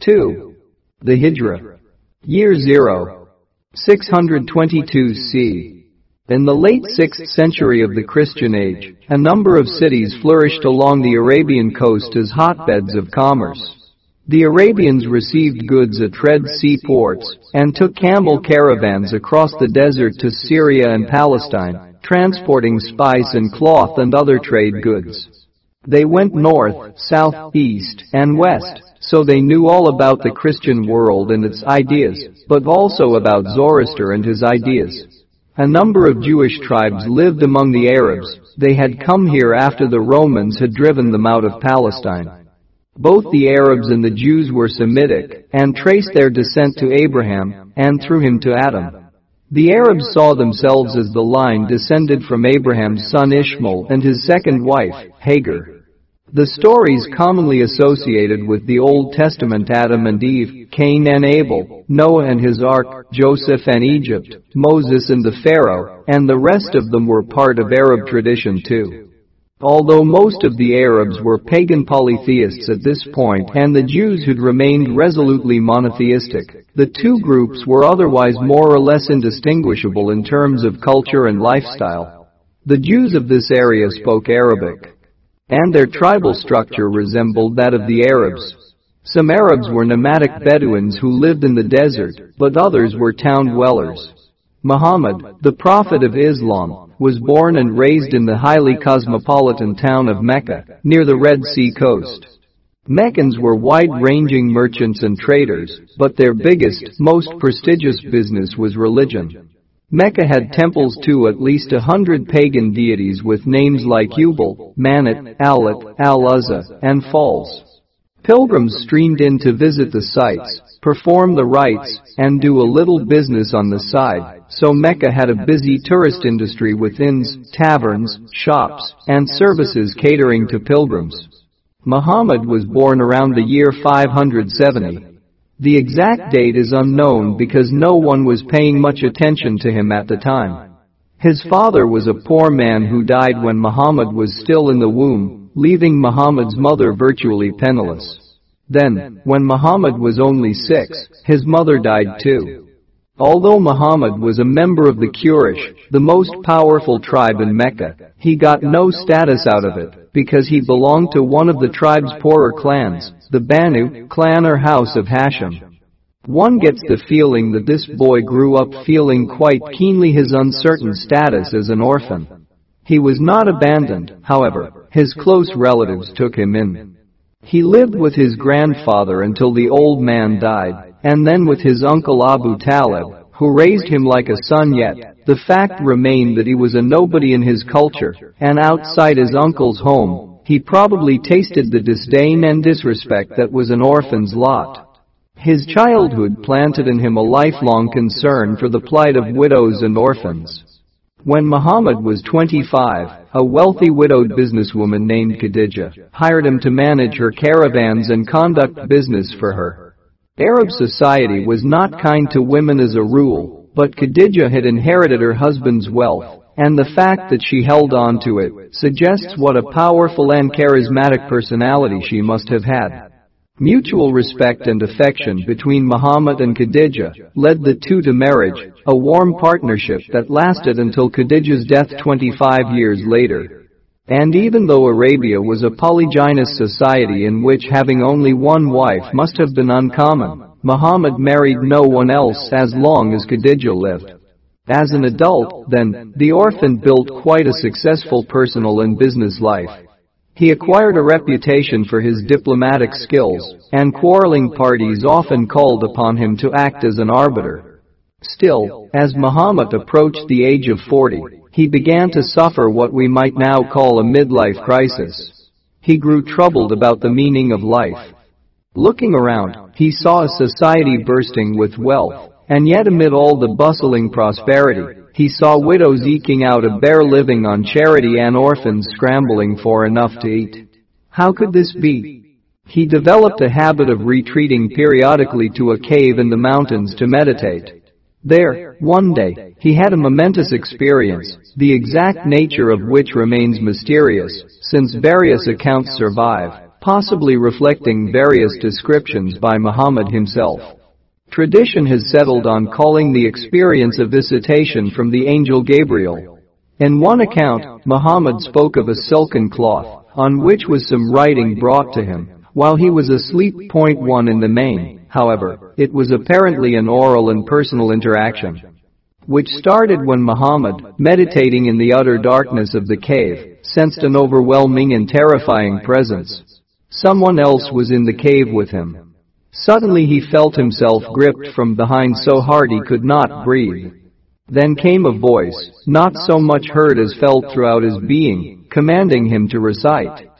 2. The Hijra. Year 0. 622 C. In the late 6th century of the Christian age, a number of cities flourished along the Arabian coast as hotbeds of commerce. The Arabians received goods at Red Sea ports and took camel caravans across the desert to Syria and Palestine, transporting spice and cloth and other trade goods. They went north, south, east, and west, so they knew all about the Christian world and its ideas, but also about Zoroaster and his ideas. A number of Jewish tribes lived among the Arabs. They had come here after the Romans had driven them out of Palestine. Both the Arabs and the Jews were Semitic and traced their descent to Abraham and through him to Adam. The Arabs saw themselves as the line descended from Abraham's son Ishmael and his second wife, Hagar. The stories commonly associated with the Old Testament Adam and Eve, Cain and Abel, Noah and his ark, Joseph and Egypt, Moses and the Pharaoh, and the rest of them were part of Arab tradition too. Although most of the Arabs were pagan polytheists at this point and the Jews had remained resolutely monotheistic, the two groups were otherwise more or less indistinguishable in terms of culture and lifestyle. The Jews of this area spoke Arabic, and their tribal structure resembled that of the Arabs. Some Arabs were nomadic Bedouins who lived in the desert, but others were town dwellers. Muhammad, the prophet of Islam, was born and raised in the highly cosmopolitan town of Mecca, near the Red Sea coast. Meccans were wide-ranging merchants and traders, but their biggest, most prestigious business was religion. Mecca had temples to at least a hundred pagan deities with names like Hubal, Manat, Alat, Al-Uzza, and Fals. Pilgrims streamed in to visit the sites, perform the rites, and do a little business on the side, so Mecca had a busy tourist industry with inns, taverns, shops, and services catering to pilgrims. Muhammad was born around the year 570. The exact date is unknown because no one was paying much attention to him at the time. His father was a poor man who died when Muhammad was still in the womb, leaving Muhammad's mother virtually penniless. Then, when Muhammad was only six, his mother died too. Although Muhammad was a member of the Quraysh, the most powerful tribe in Mecca, he got no status out of it because he belonged to one of the tribe's poorer clans, the Banu clan or house of Hashim. One gets the feeling that this boy grew up feeling quite keenly his uncertain status as an orphan. He was not abandoned, however, his close relatives took him in. He lived with his grandfather until the old man died, and then with his uncle Abu Talib, who raised him like a son yet. The fact remained that he was a nobody in his culture, and outside his uncle's home, he probably tasted the disdain and disrespect that was an orphan's lot. His childhood planted in him a lifelong concern for the plight of widows and orphans. When Muhammad was 25, a wealthy widowed businesswoman named Khadija hired him to manage her caravans and conduct business for her. Arab society was not kind to women as a rule, but Khadija had inherited her husband's wealth, and the fact that she held on to it suggests what a powerful and charismatic personality she must have had. Mutual respect and affection between Muhammad and Khadija led the two to marriage, a warm partnership that lasted until Khadija's death 25 years later. And even though Arabia was a polygynous society in which having only one wife must have been uncommon, Muhammad married no one else as long as Khadija lived. As an adult, then, the orphan built quite a successful personal and business life. He acquired a reputation for his diplomatic skills, and quarreling parties often called upon him to act as an arbiter. Still, as Muhammad approached the age of 40, he began to suffer what we might now call a midlife crisis. He grew troubled about the meaning of life. Looking around, he saw a society bursting with wealth, and yet amid all the bustling prosperity, he saw widows eking out a bare living on charity and orphans scrambling for enough to eat. How could this be? He developed a habit of retreating periodically to a cave in the mountains to meditate. There, one day, he had a momentous experience, the exact nature of which remains mysterious, since various accounts survive. possibly reflecting various descriptions by Muhammad himself. Tradition has settled on calling the experience a visitation from the angel Gabriel. In one account, Muhammad spoke of a silken cloth, on which was some writing brought to him, while he was asleep. Point one in the main, however, it was apparently an oral and personal interaction which started when Muhammad, meditating in the utter darkness of the cave, sensed an overwhelming and terrifying presence. Someone else was in the cave with him. Suddenly he felt himself gripped from behind so hard he could not breathe. Then came a voice, not so much heard as felt throughout his being, commanding him to recite.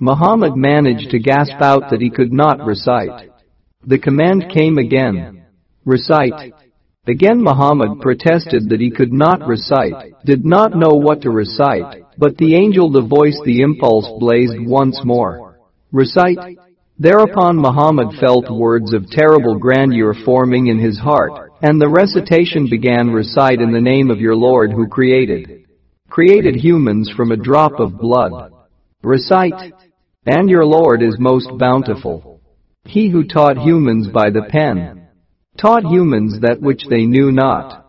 Muhammad managed to gasp out that he could not recite. The command came again. Recite. Again Muhammad protested that he could not recite, did not know what to recite, but the angel the voice the impulse blazed once more. Recite. Thereupon Muhammad felt words of terrible grandeur forming in his heart, and the recitation began recite in the name of your Lord who created. Created humans from a drop of blood. Recite. And your Lord is most bountiful. He who taught humans by the pen, taught humans that which they knew not.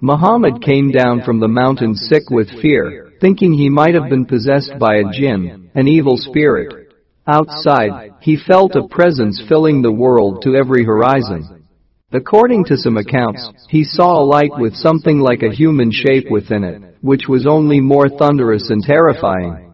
Muhammad came down from the mountain sick with fear, thinking he might have been possessed by a jinn, an evil spirit. Outside, he felt a presence filling the world to every horizon. According to some accounts, he saw a light with something like a human shape within it, which was only more thunderous and terrifying.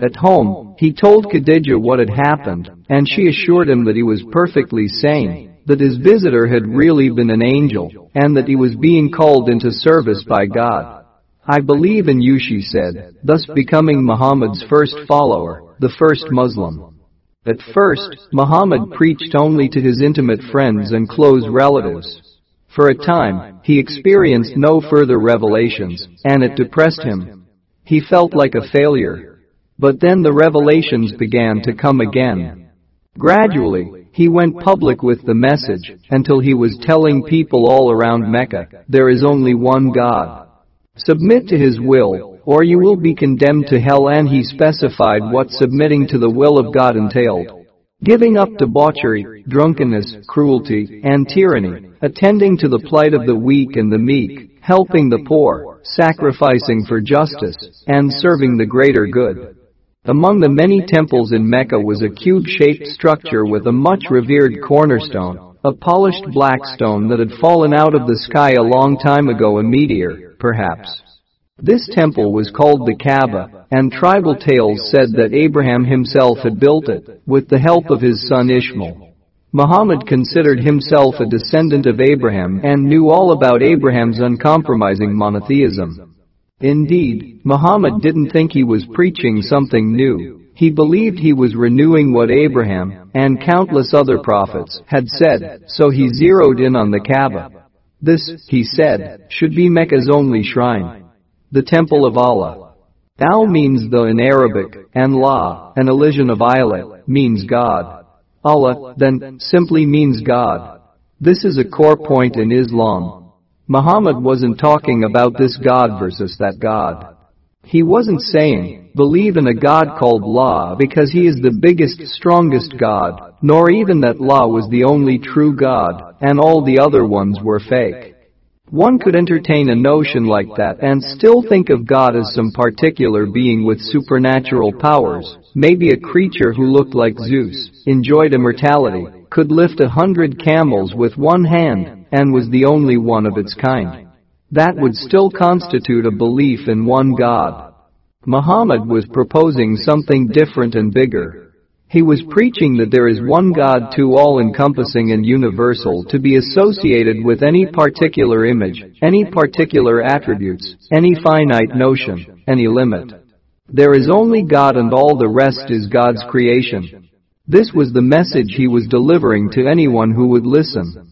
At home, he told Khadija what had happened, and she assured him that he was perfectly sane that his visitor had really been an angel, and that he was being called into service by God. I believe in you, she said, thus becoming Muhammad's first follower, the first Muslim. At first, Muhammad preached only to his intimate friends and close relatives. For a time, he experienced no further revelations, and it depressed him. He felt like a failure. But then the revelations began to come again. Gradually, he went public with the message until he was telling people all around Mecca, there is only one God. Submit to his will, or you will be condemned to hell and he specified what submitting to the will of God entailed. Giving up debauchery, drunkenness, cruelty, and tyranny, attending to the plight of the weak and the meek, helping the poor, sacrificing for justice, and serving the greater good. Among the many temples in Mecca was a cube-shaped structure with a much revered cornerstone, a polished black stone that had fallen out of the sky a long time ago a meteor, perhaps. This temple was called the Kaaba, and tribal tales said that Abraham himself had built it, with the help of his son Ishmael. Muhammad considered himself a descendant of Abraham and knew all about Abraham's uncompromising monotheism. Indeed, Muhammad didn't think he was preaching something new. He believed he was renewing what Abraham and countless other prophets had said, so he zeroed in on the Kaaba. This, he said, should be Mecca's only shrine. The Temple of Allah. Al means the in Arabic, and La, an elision of Ilah, means God. Allah, then, simply means God. This is a core point in Islam. Muhammad wasn't talking about this God versus that God. He wasn't saying, believe in a God called Allah because he is the biggest, strongest God, nor even that Allah was the only true God, and all the other ones were fake. One could entertain a notion like that and still think of God as some particular being with supernatural powers, maybe a creature who looked like Zeus, enjoyed immortality, could lift a hundred camels with one hand, and was the only one of its kind. That would still constitute a belief in one God. Muhammad was proposing something different and bigger. He was preaching that there is one God too all-encompassing and universal to be associated with any particular image, any particular attributes, any finite notion, any limit. There is only God and all the rest is God's creation. This was the message he was delivering to anyone who would listen.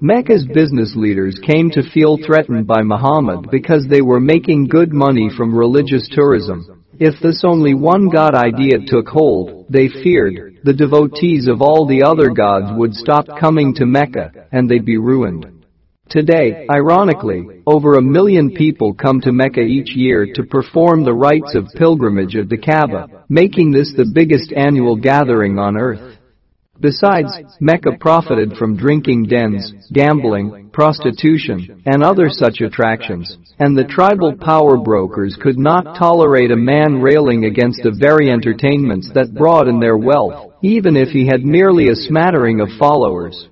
Mecca's business leaders came to feel threatened by Muhammad because they were making good money from religious tourism. If this only one God idea took hold, they feared, the devotees of all the other gods would stop coming to Mecca, and they'd be ruined. Today, ironically, over a million people come to Mecca each year to perform the rites of pilgrimage at the Kaaba, making this the biggest annual gathering on earth. Besides, Mecca profited from drinking dens, gambling, prostitution, and other such attractions, and the tribal power brokers could not tolerate a man railing against the very entertainments that brought in their wealth, even if he had merely a smattering of followers.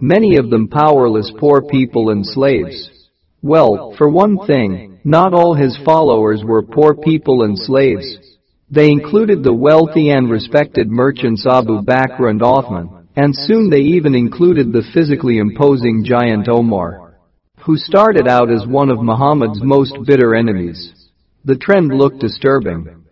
Many of them powerless poor people and slaves. Well, for one thing, not all his followers were poor people and slaves. They included the wealthy and respected merchants Abu Bakr and Othman, and soon they even included the physically imposing giant Omar, who started out as one of Muhammad's most bitter enemies. The trend looked disturbing.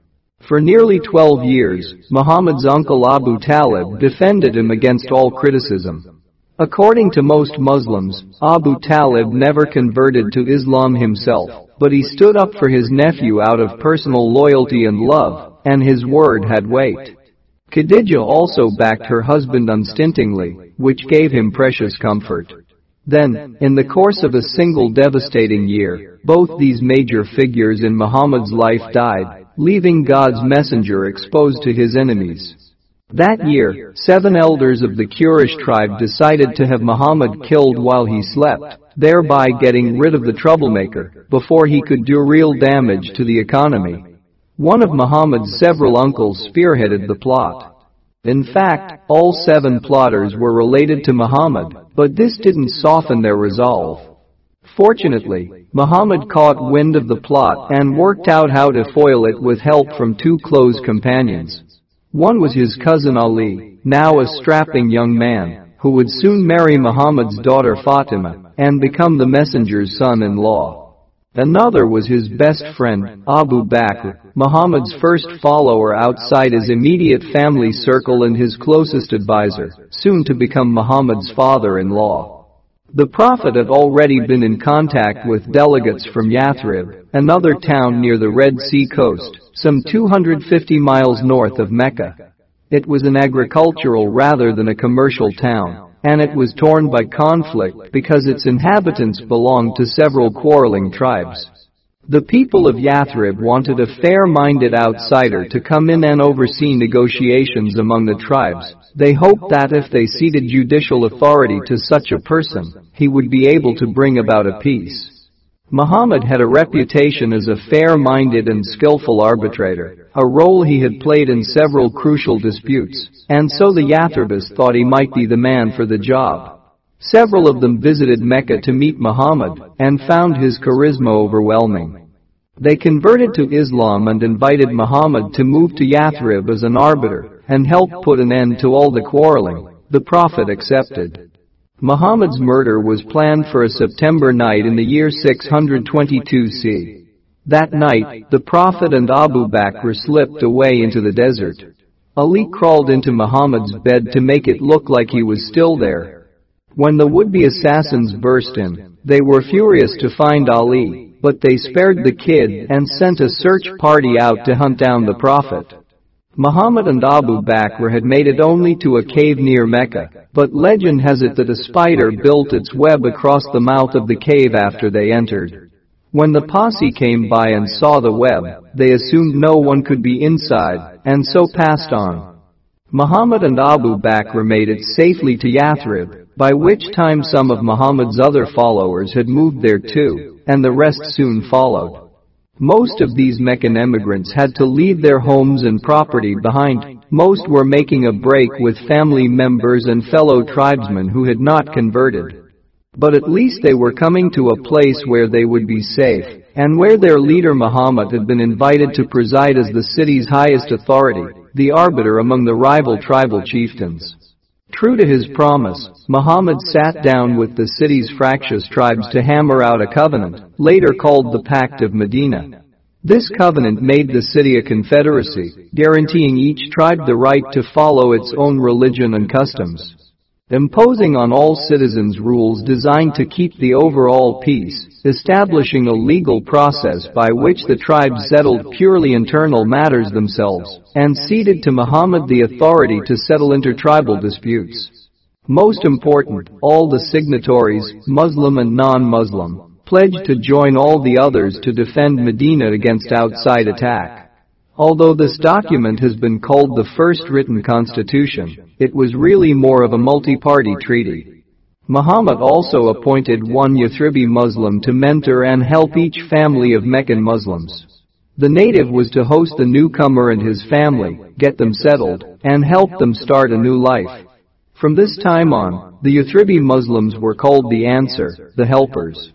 For nearly 12 years, Muhammad's uncle Abu Talib defended him against all criticism. According to most Muslims, Abu Talib never converted to Islam himself, but he stood up for his nephew out of personal loyalty and love, and his word had weight. Khadijah also backed her husband unstintingly, which gave him precious comfort. Then, in the course of a single devastating year, both these major figures in Muhammad's life died, leaving God's messenger exposed to his enemies. That year, seven elders of the Quraysh tribe decided to have Muhammad killed while he slept, thereby getting rid of the troublemaker before he could do real damage to the economy. One of Muhammad's several uncles spearheaded the plot. In fact, all seven plotters were related to Muhammad, but this didn't soften their resolve. Fortunately, Muhammad caught wind of the plot and worked out how to foil it with help from two close companions. One was his cousin Ali, now a strapping young man, who would soon marry Muhammad's daughter Fatima and become the messenger's son-in-law. Another was his best friend, Abu Bakr, Muhammad's first follower outside his immediate family circle and his closest advisor, soon to become Muhammad's father-in-law. The Prophet had already been in contact with delegates from Yathrib, another town near the Red Sea coast, some 250 miles north of Mecca. It was an agricultural rather than a commercial town, and it was torn by conflict because its inhabitants belonged to several quarreling tribes. The people of Yathrib wanted a fair-minded outsider to come in and oversee negotiations among the tribes. They hoped that if they ceded judicial authority to such a person, he would be able to bring about a peace. Muhammad had a reputation as a fair-minded and skillful arbitrator, a role he had played in several crucial disputes, and so the Yathribis thought he might be the man for the job. Several of them visited Mecca to meet Muhammad and found his charisma overwhelming. They converted to Islam and invited Muhammad to move to Yathrib as an arbiter and help put an end to all the quarreling. The Prophet accepted. Muhammad's murder was planned for a September night in the year 622 C. That night, the Prophet and Abu Bakr slipped away into the desert. Ali crawled into Muhammad's bed to make it look like he was still there when the would-be assassins burst in, they were furious to find Ali, but they spared the kid and sent a search party out to hunt down the Prophet. Muhammad and Abu Bakr had made it only to a cave near Mecca, but legend has it that a spider built its web across the mouth of the cave after they entered. When the posse came by and saw the web, they assumed no one could be inside, and so passed on. Muhammad and Abu Bakr made it safely to Yathrib, by which time some of Muhammad's other followers had moved there too, and the rest soon followed. Most of these Meccan emigrants had to leave their homes and property behind. Most were making a break with family members and fellow tribesmen who had not converted. But at least they were coming to a place where they would be safe, and where their leader Muhammad had been invited to preside as the city's highest authority, the arbiter among the rival tribal chieftains. True to his promise, Muhammad sat down with the city's fractious tribes to hammer out a covenant, later called the Pact of Medina. This covenant made the city a confederacy, guaranteeing each tribe the right to follow its own religion and customs imposing on all citizens rules designed to keep the overall peace, establishing a legal process by which the tribes settled purely internal matters themselves, and ceded to Muhammad the authority to settle intertribal disputes. Most important, all the signatories, Muslim and non-Muslim, pledged to join all the others to defend Medina against outside attack. Although this document has been called the first written constitution, it was really more of a multi-party treaty. Muhammad also appointed one Yathribi Muslim to mentor and help each family of Meccan Muslims. The native was to host the newcomer and his family, get them settled, and help them start a new life. From this time on, the Yathribi Muslims were called the Ansar, the helpers.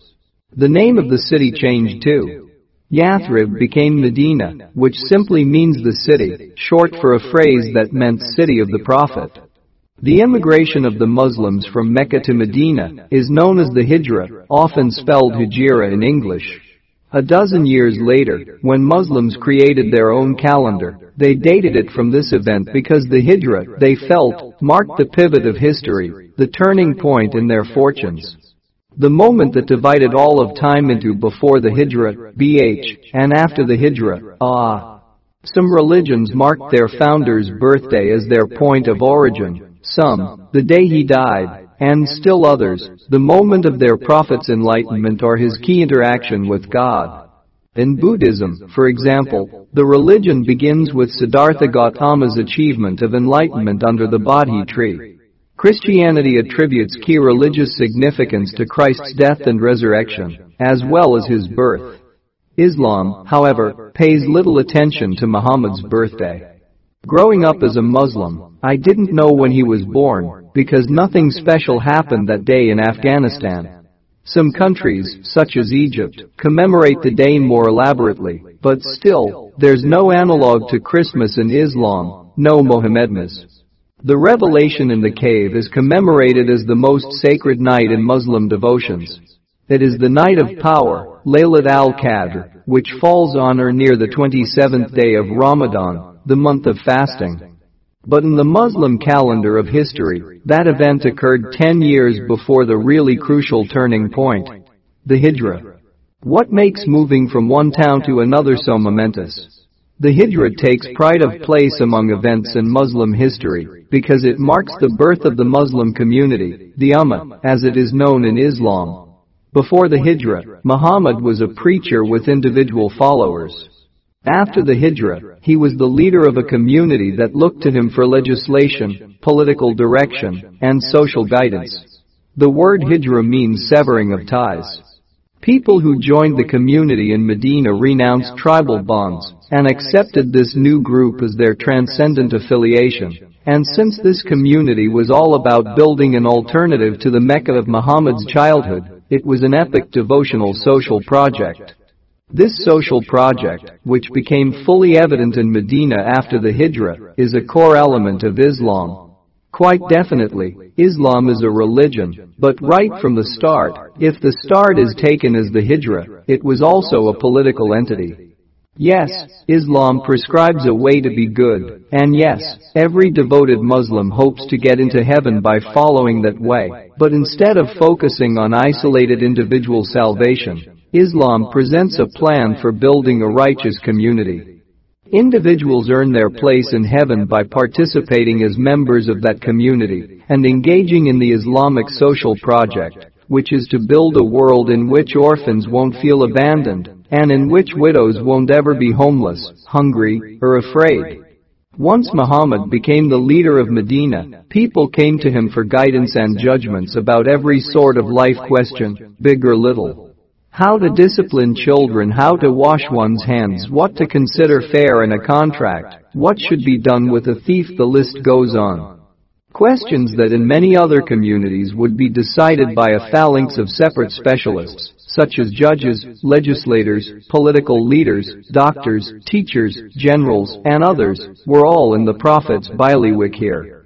The name of the city changed too. Yathrib became Medina, which simply means the city, short for a phrase that meant city of the Prophet. The immigration of the Muslims from Mecca to Medina is known as the Hijra, often spelled Hegira in English. A dozen years later, when Muslims created their own calendar, they dated it from this event because the Hijra, they felt, marked the pivot of history, the turning point in their fortunes. The moment that divided all of time into before the Hijra, BH, and after the Hijra, Ah. Some religions marked their founder's birthday as their point of origin, some, the day he died, and still others, the moment of their prophet's enlightenment or his key interaction with God. In Buddhism, for example, the religion begins with Siddhartha Gautama's achievement of enlightenment under the Bodhi tree. Christianity attributes key religious significance to Christ's death and resurrection, as well as his birth. Islam, however, pays little attention to Muhammad's birthday. Growing up as a Muslim, I didn't know when he was born, because nothing special happened that day in Afghanistan. Some countries, such as Egypt, commemorate the day more elaborately, but still, there's no analog to Christmas in Islam, no Mohammedmas. The revelation in the cave is commemorated as the most sacred night in Muslim devotions. It is the night of power, Laylat al-Qadr, which falls on or near the 27th day of Ramadan, the month of fasting. But in the Muslim calendar of history, that event occurred 10 years before the really crucial turning point. The Hijra. What makes moving from one town to another so momentous? The Hijra takes pride of place among events in Muslim history because it marks the birth of the Muslim community, the Ummah, as it is known in Islam. Before the Hijra, Muhammad was a preacher with individual followers. After the Hijra, he was the leader of a community that looked to him for legislation, political direction, and social guidance. The word Hijra means severing of ties. People who joined the community in Medina renounced tribal bonds and accepted this new group as their transcendent affiliation. And since this community was all about building an alternative to the Mecca of Muhammad's childhood, it was an epic devotional social project. This social project, which became fully evident in Medina after the Hijra, is a core element of Islam. Quite definitely, Islam is a religion, but right from the start, if the start is taken as the Hijra, it was also a political entity. Yes, Islam prescribes a way to be good, and yes, every devoted Muslim hopes to get into heaven by following that way, but instead of focusing on isolated individual salvation, Islam presents a plan for building a righteous community. Individuals earn their place in heaven by participating as members of that community and engaging in the Islamic social project, which is to build a world in which orphans won't feel abandoned and in which widows won't ever be homeless, hungry, or afraid. Once Muhammad became the leader of Medina, people came to him for guidance and judgments about every sort of life question, big or little. How to discipline children, how to wash one's hands, what to consider fair in a contract, what should be done with a thief, the list goes on. Questions that in many other communities would be decided by a phalanx of separate specialists, such as judges, legislators, political leaders, doctors, teachers, generals, and others, were all in the Prophet's bailiwick here.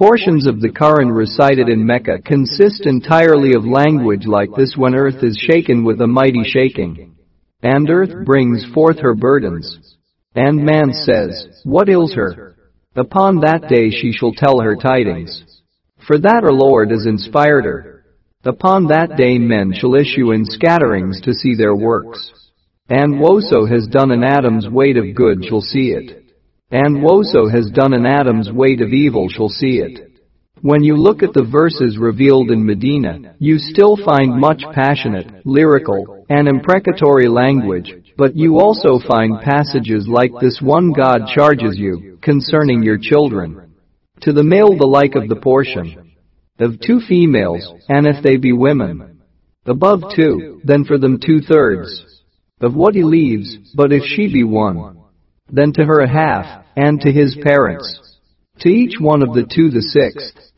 Portions of the Quran recited in Mecca consist entirely of language like this when earth is shaken with a mighty shaking. And earth brings forth her burdens. And man says, What ails her? Upon that day she shall tell her tidings. For that her Lord has inspired her. Upon that day men shall issue in scatterings to see their works. And whoso has done an atom's weight of good shall see it. And Woso has done an atom's weight of evil shall see it. When you look at the verses revealed in Medina, you still find much passionate, lyrical, and imprecatory language, but you also find passages like this one God charges you concerning your children. To the male the like of the portion of two females, and if they be women, above two, then for them two thirds of what he leaves, but if she be one, then to her a half, and to his parents, to each one of the two the sixth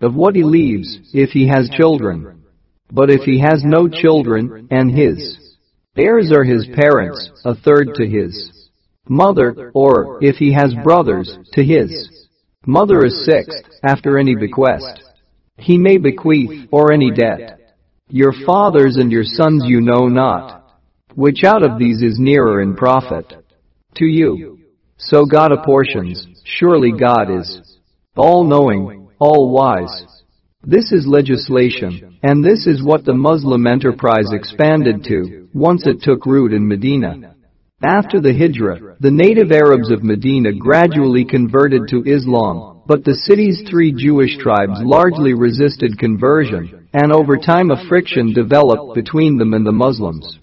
of what he leaves, if he has children. But if he has no children, and his heirs are his parents, a third to his mother, or, if he has brothers, to his mother a sixth, after any bequest. He may bequeath, or any debt. Your fathers and your sons you know not. Which out of these is nearer in profit? To you. So God apportions, surely God is all-knowing, all-wise. This is legislation, and this is what the Muslim enterprise expanded to, once it took root in Medina. After the Hijra, the native Arabs of Medina gradually converted to Islam, but the city's three Jewish tribes largely resisted conversion, and over time a friction developed between them and the Muslims.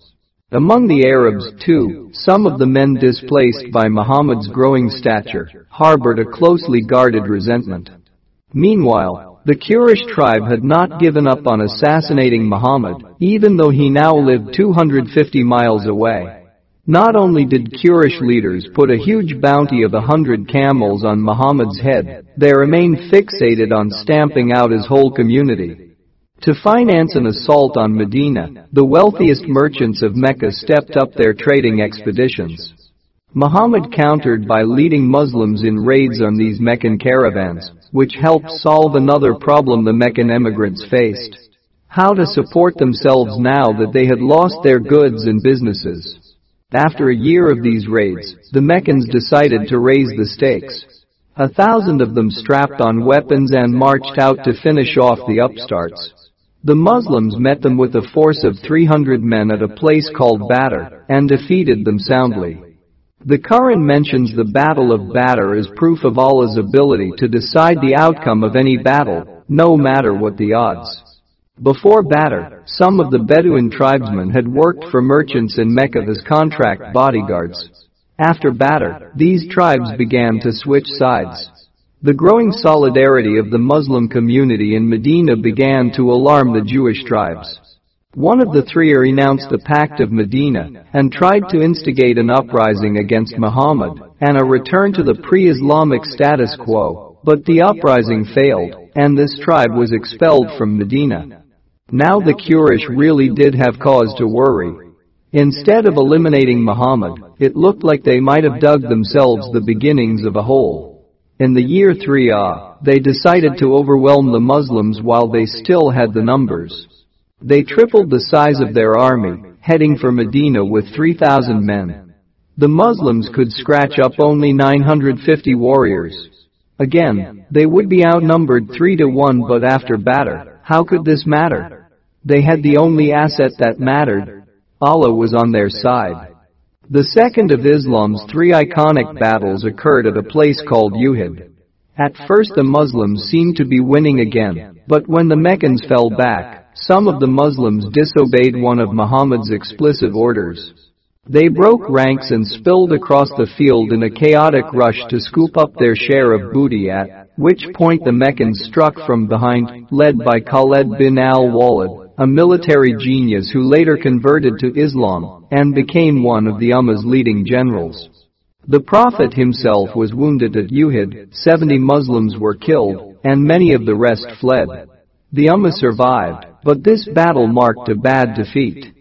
Among the Arabs, too, some of the men displaced by Muhammad's growing stature harbored a closely guarded resentment. Meanwhile, the Quraysh tribe had not given up on assassinating Muhammad, even though he now lived 250 miles away. Not only did Quraysh leaders put a huge bounty of a hundred camels on Muhammad's head, they remained fixated on stamping out his whole community. To finance an assault on Medina, the wealthiest merchants of Mecca stepped up their trading expeditions. Muhammad countered by leading Muslims in raids on these Meccan caravans, which helped solve another problem the Meccan emigrants faced. How to support themselves now that they had lost their goods and businesses. After a year of these raids, the Meccans decided to raise the stakes. A thousand of them strapped on weapons and marched out to finish off the upstarts. The Muslims met them with a force of 300 men at a place called Badr and defeated them soundly. The Quran mentions the Battle of Badr as proof of Allah's ability to decide the outcome of any battle, no matter what the odds. Before Badr, some of the Bedouin tribesmen had worked for merchants in Mecca as contract bodyguards. After Badr, these tribes began to switch sides. The growing solidarity of the Muslim community in Medina began to alarm the Jewish tribes. One of the three renounced the Pact of Medina and tried to instigate an uprising against Muhammad and a return to the pre-Islamic status quo, but the uprising failed, and this tribe was expelled from Medina. Now the Quraysh really did have cause to worry. Instead of eliminating Muhammad, it looked like they might have dug themselves the beginnings of a hole. In the year 3 Ah, they decided to overwhelm the Muslims while they still had the numbers. They tripled the size of their army, heading for Medina with 3,000 men. The Muslims could scratch up only 950 warriors. Again, they would be outnumbered 3 to 1 but after Badr, how could this matter? They had the only asset that mattered. Allah was on their side. The second of Islam's three iconic battles occurred at a place called Uhud. At first the Muslims seemed to be winning again, but when the Meccans fell back, some of the Muslims disobeyed one of Muhammad's explicit orders. They broke ranks and spilled across the field in a chaotic rush to scoop up their share of booty at which point the Meccans struck from behind, led by Khaled bin al-Walid, a military genius who later converted to Islam and became one of the Ummah's leading generals. The Prophet himself was wounded at Uhud, 70 Muslims were killed, and many of the rest fled. The Ummah survived, but this battle marked a bad defeat.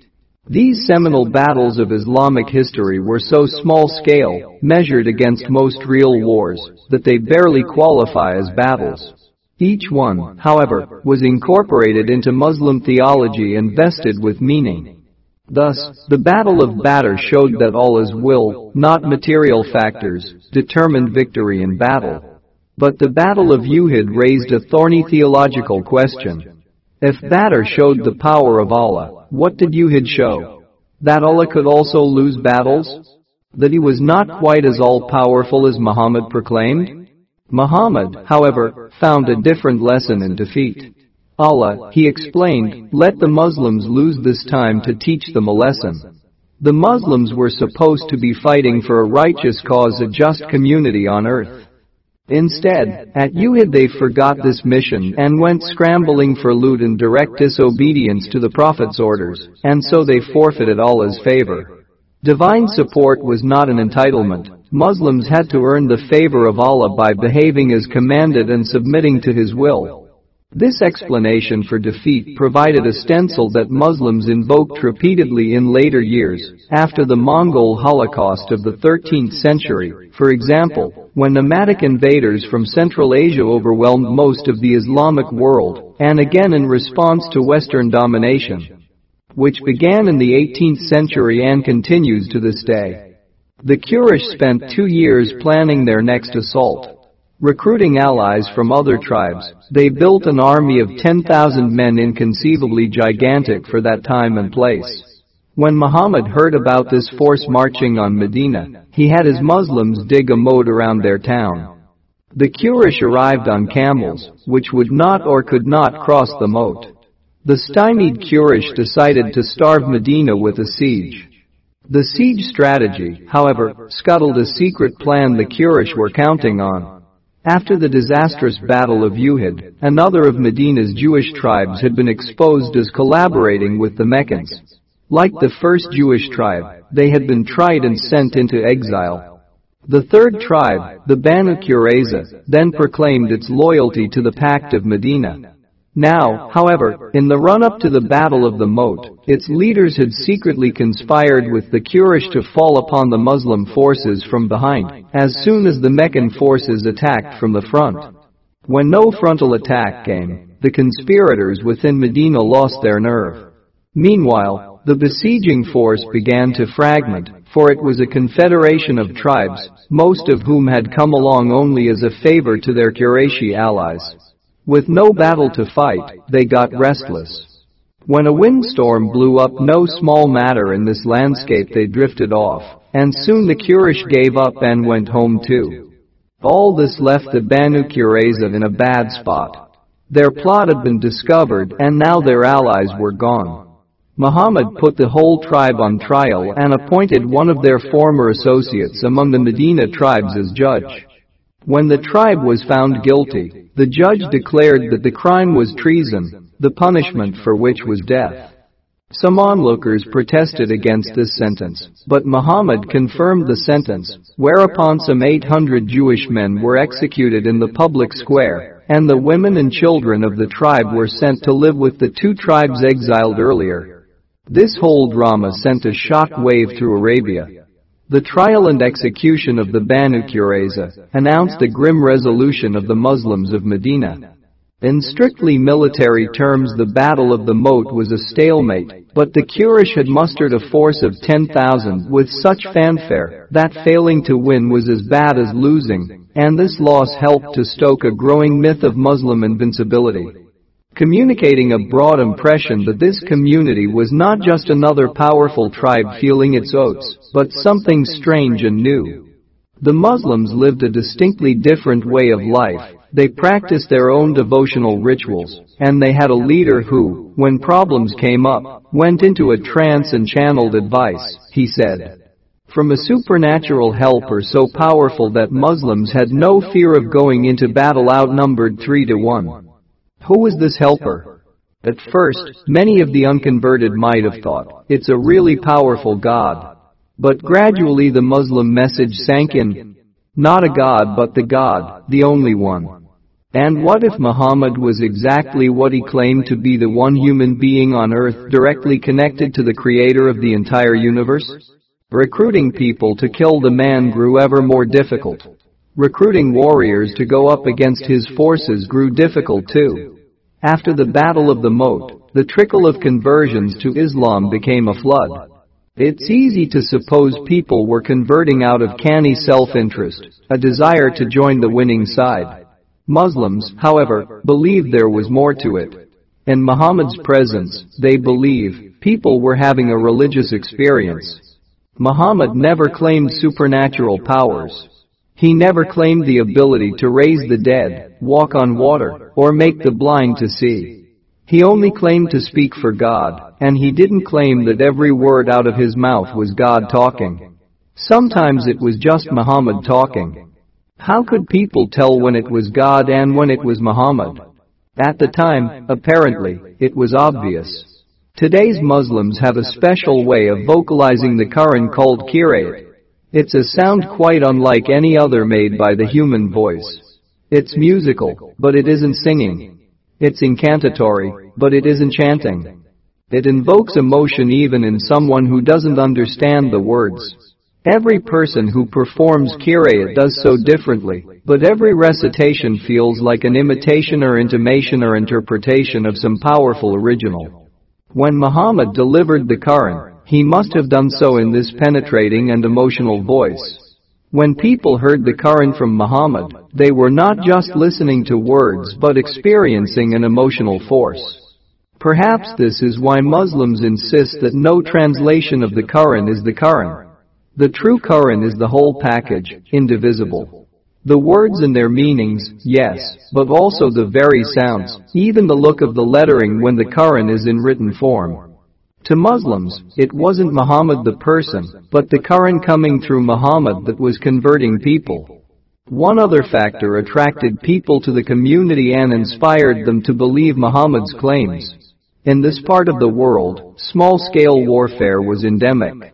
These seminal battles of Islamic history were so small scale, measured against most real wars, that they barely qualify as battles. Each one, however, was incorporated into Muslim theology and vested with meaning. Thus, the Battle of Badr showed that Allah's will, not material factors, determined victory in battle. But the Battle of Uhud raised a thorny theological question. If Badr showed the power of Allah, what did Uhud show? That Allah could also lose battles? That he was not quite as all-powerful as Muhammad proclaimed? Muhammad, however, found a different lesson in defeat. Allah, he explained, let the Muslims lose this time to teach them a lesson. The Muslims were supposed to be fighting for a righteous cause a just community on earth. Instead, at Uhud they forgot this mission and went scrambling for loot in direct disobedience to the Prophet's orders, and so they forfeited Allah's favor. Divine support was not an entitlement. Muslims had to earn the favor of Allah by behaving as commanded and submitting to His will. This explanation for defeat provided a stencil that Muslims invoked repeatedly in later years, after the Mongol Holocaust of the 13th century, for example, when nomadic invaders from Central Asia overwhelmed most of the Islamic world, and again in response to Western domination, which began in the 18th century and continues to this day. The Quraysh spent two years planning their next assault. Recruiting allies from other tribes, they built an army of 10,000 men inconceivably gigantic for that time and place. When Muhammad heard about this force marching on Medina, he had his Muslims dig a moat around their town. The Quraysh arrived on camels, which would not or could not cross the moat. The stymied Quraysh decided to starve Medina with a siege. The siege strategy, however, scuttled a secret plan the Quraysh were counting on. After the disastrous Battle of Uhud, another of Medina's Jewish tribes had been exposed as collaborating with the Meccans. Like the first Jewish tribe, they had been tried and sent into exile. The third tribe, the Banu Qurayza, then proclaimed its loyalty to the Pact of Medina. Now, however, in the run-up to the Battle of the Moat, its leaders had secretly conspired with the Quraysh to fall upon the Muslim forces from behind, as soon as the Meccan forces attacked from the front. When no frontal attack came, the conspirators within Medina lost their nerve. Meanwhile, the besieging force began to fragment, for it was a confederation of tribes, most of whom had come along only as a favor to their Qurayshi allies. With no battle to fight, they got restless. When a windstorm blew up no small matter in this landscape they drifted off, and soon the Quraysh gave up and went home too. All this left the Banu Qurayza in a bad spot. Their plot had been discovered and now their allies were gone. Muhammad put the whole tribe on trial and appointed one of their former associates among the Medina tribes as judge. When the tribe was found guilty, the judge declared that the crime was treason, the punishment for which was death. Some onlookers protested against this sentence, but Muhammad confirmed the sentence, whereupon some 800 Jewish men were executed in the public square, and the women and children of the tribe were sent to live with the two tribes exiled earlier. This whole drama sent a shock wave through Arabia, the trial and execution of the Banu Qurayza announced a grim resolution of the Muslims of Medina. In strictly military terms the Battle of the Moat was a stalemate, but the Quraysh had mustered a force of 10,000 with such fanfare that failing to win was as bad as losing, and this loss helped to stoke a growing myth of Muslim invincibility communicating a broad impression that this community was not just another powerful tribe feeling its oats, but something strange and new. The Muslims lived a distinctly different way of life, they practiced their own devotional rituals, and they had a leader who, when problems came up, went into a trance and channeled advice, he said. From a supernatural helper so powerful that Muslims had no fear of going into battle outnumbered three to one. Who was this helper? At first, many of the unconverted might have thought, it's a really powerful God. But gradually the Muslim message sank in. Not a God but the God, the only one. And what if Muhammad was exactly what he claimed to be the one human being on earth directly connected to the creator of the entire universe? Recruiting people to kill the man grew ever more difficult. Recruiting warriors to go up against his forces grew difficult too. After the Battle of the Moat, the trickle of conversions to Islam became a flood. It's easy to suppose people were converting out of canny self-interest, a desire to join the winning side. Muslims, however, believed there was more to it. In Muhammad's presence, they believe, people were having a religious experience. Muhammad never claimed supernatural powers. He never claimed the ability to raise the dead, walk on water, or make the blind to see. He only claimed to speak for God, and he didn't claim that every word out of his mouth was God talking. Sometimes it was just Muhammad talking. How could people tell when it was God and when it was Muhammad? At the time, apparently, it was obvious. Today's Muslims have a special way of vocalizing the Quran called qiraat. It's a sound quite unlike any other made by the human voice. It's musical, but it isn't singing. It's incantatory, but it isn't chanting. It invokes emotion even in someone who doesn't understand the words. Every person who performs qiraat does so differently, but every recitation feels like an imitation or intimation or interpretation of some powerful original. When Muhammad delivered the Quran, he must have done so in this penetrating and emotional voice. When people heard the Quran from Muhammad, they were not just listening to words but experiencing an emotional force. Perhaps this is why Muslims insist that no translation of the Quran is the Quran. The true Quran is the whole package, indivisible. The words and their meanings, yes, but also the very sounds, even the look of the lettering when the Quran is in written form. To Muslims, it wasn't Muhammad the person, but the Quran coming through Muhammad that was converting people. One other factor attracted people to the community and inspired them to believe Muhammad's claims. In this part of the world, small-scale warfare was endemic.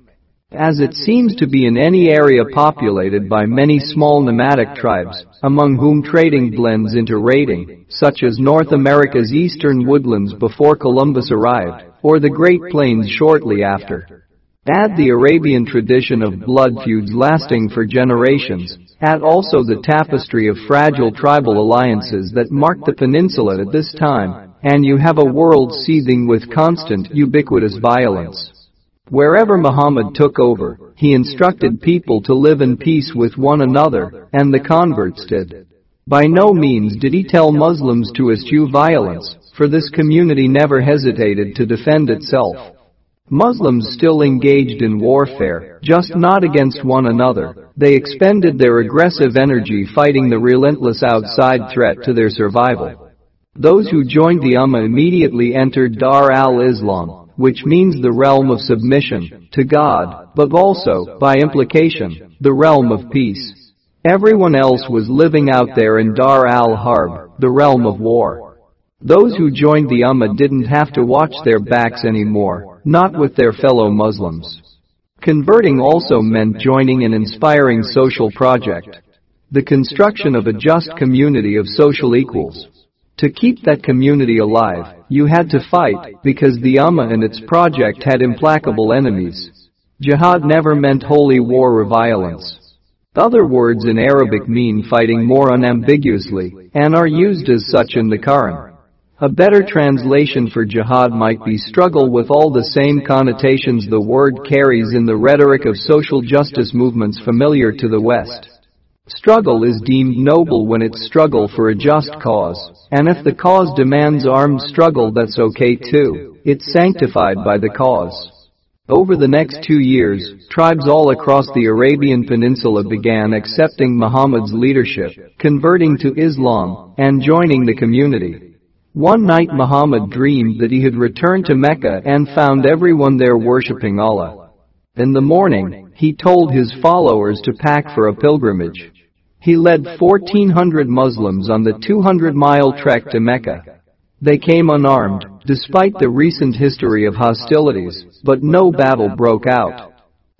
As it seems to be in any area populated by many small nomadic tribes, among whom trading blends into raiding, such as North America's eastern woodlands before Columbus arrived, or the Great Plains shortly after. Add the Arabian tradition of blood feuds lasting for generations, add also the tapestry of fragile tribal alliances that marked the peninsula at this time, and you have a world seething with constant, ubiquitous violence. Wherever Muhammad took over, he instructed people to live in peace with one another, and the converts did. By no means did he tell Muslims to eschew violence, for this community never hesitated to defend itself. Muslims still engaged in warfare, just not against one another. They expended their aggressive energy fighting the relentless outside threat to their survival. Those who joined the Ummah immediately entered Dar al-Islam, which means the realm of submission to God, but also, by implication, the realm of peace. Everyone else was living out there in Dar al-Harb, the realm of war. Those who joined the Ummah didn't have to watch their backs anymore, not with their fellow Muslims. Converting also meant joining an inspiring social project. The construction of a just community of social equals. To keep that community alive, you had to fight, because the Ummah and its project had implacable enemies. Jihad never meant holy war or violence. Other words in Arabic mean fighting more unambiguously, and are used as such in the Quran. A better translation for jihad might be struggle with all the same connotations the word carries in the rhetoric of social justice movements familiar to the West. Struggle is deemed noble when it's struggle for a just cause, and if the cause demands armed struggle that's okay too, it's sanctified by the cause. Over the next two years, tribes all across the Arabian Peninsula began accepting Muhammad's leadership, converting to Islam, and joining the community. One night Muhammad dreamed that he had returned to Mecca and found everyone there worshipping Allah. In the morning, he told his followers to pack for a pilgrimage. He led 1,400 Muslims on the 200-mile trek to Mecca. They came unarmed, despite the recent history of hostilities, but no battle broke out.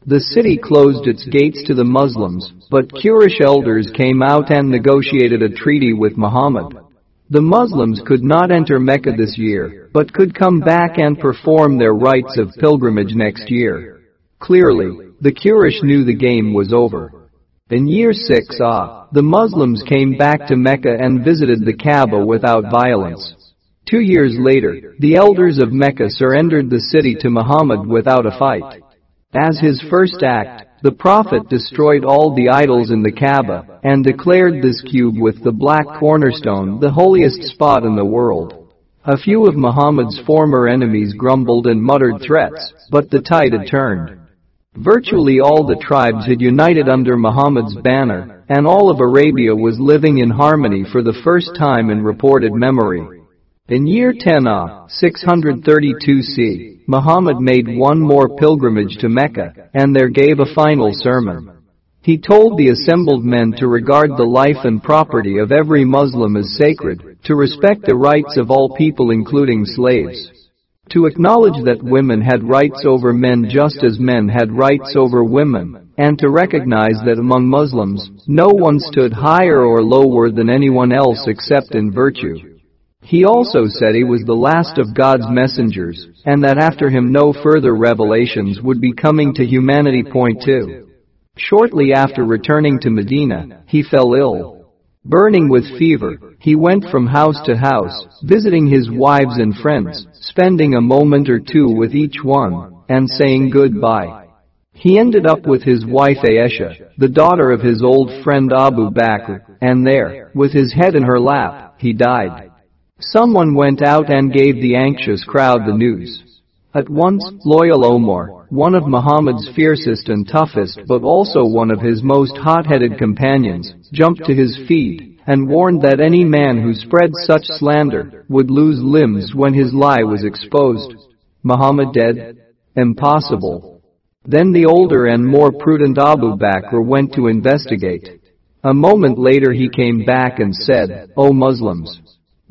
The city closed its gates to the Muslims, but Quraysh elders came out and negotiated a treaty with Muhammad. The Muslims could not enter Mecca this year, but could come back and perform their rites of pilgrimage next year. Clearly, the Quraysh knew the game was over. In year 6 Ah, the Muslims came back to Mecca and visited the Kaaba without violence. Two years later, the elders of Mecca surrendered the city to Muhammad without a fight. As his first act, the Prophet destroyed all the idols in the Kaaba and declared this cube with the black cornerstone the holiest spot in the world. A few of Muhammad's former enemies grumbled and muttered threats, but the tide had turned. Virtually all the tribes had united under Muhammad's banner, and all of Arabia was living in harmony for the first time in reported memory. In year 10 Ah, 632 C, Muhammad made one more pilgrimage to Mecca, and there gave a final sermon. He told the assembled men to regard the life and property of every Muslim as sacred, to respect the rights of all people including slaves. To acknowledge that women had rights over men just as men had rights over women, and to recognize that among Muslims, no one stood higher or lower than anyone else except in virtue. He also said he was the last of God's messengers, and that after him no further revelations would be coming to humanity. Point 2. Shortly after returning to Medina, he fell ill. Burning with fever, he went from house to house, visiting his wives and friends, spending a moment or two with each one, and saying goodbye. He ended up with his wife Aisha, the daughter of his old friend Abu Bakr, and there, with his head in her lap, he died. Someone went out and gave the anxious crowd the news. At once, loyal Omar, one of Muhammad's fiercest and toughest but also one of his most hot-headed companions, jumped to his feet and warned that any man who spread such slander would lose limbs when his lie was exposed. Muhammad dead? Impossible. Then the older and more prudent Abu Bakr went to investigate. A moment later he came back and said, O Muslims!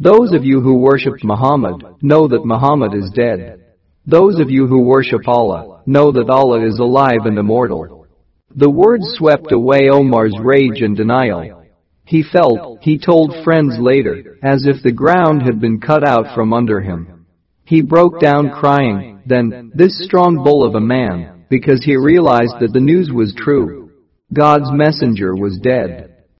Those of you who worshipped Muhammad know that Muhammad is dead. Those of you who worship Allah know that Allah is alive and immortal. The words swept away Omar's rage and denial. He felt, he told friends later, as if the ground had been cut out from under him. He broke down crying, then, this strong bull of a man, because he realized that the news was true. God's messenger was dead.